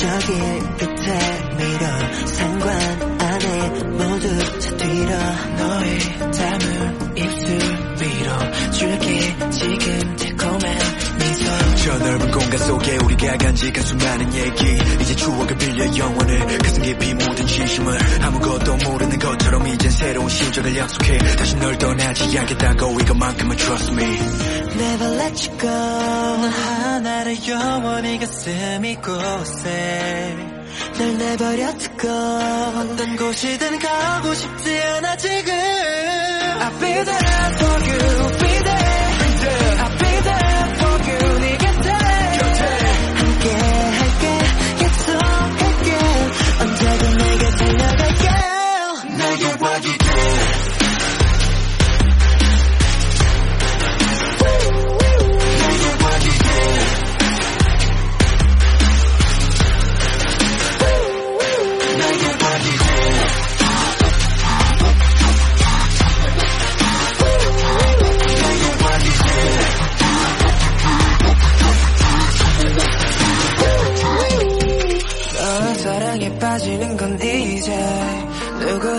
길 끝에 밀어 상관 안에 모두 차 뒤로. 너의 담은 입술 위로 줄게. 지금 달콤한 미소. 저 넓은 공간 속에 우리가 간직한 수많은 얘기. 이제 추억을 빌려 영원을. 가슴 깊이 묻은 진심을 아무것도 모르는 것처럼 이젠 새로운 심정을 약속해. 다시 널 떠나지 않겠다고 이것만큼은 trust me Never let you go. 넌 하나를 영원히 가슴 이곳에 널 내버려 두고 어떤 곳이든 가고 싶지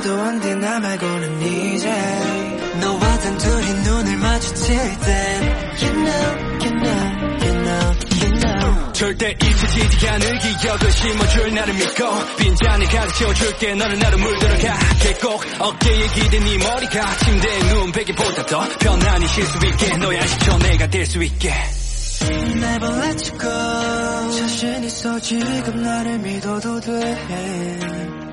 누구도 안 돼 나 말고는 이제. 너와 단 둘이 눈을 마주칠 땐 You know, you know, you know, you know. 절대 잊혀지지 않을 기억을 심어줄 나를 믿고 빈잔을 가득 채워줄게. 너는 나로 물들어가게 꼭 어깨에 기댄 네 머리가 침대에 누운 베개보다 더 편안히 쉴 수 있게. 너의 안식처 내가 될 수 있게. Never let you go. 자신 있어 지금 나를 믿어도 돼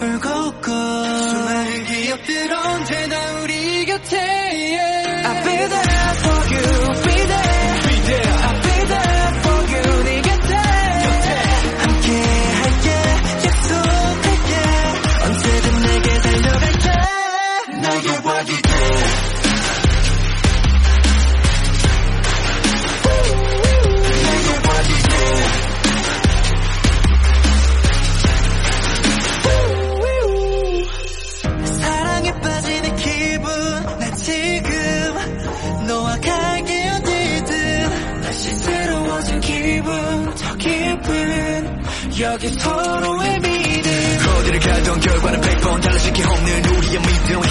울고 웃고 수많은 기억들 언제나 우리 곁에. I'll 여기 서로의 믿음. 어디를 가던 결과는 100번 달라질 게 없는 우리의 믿음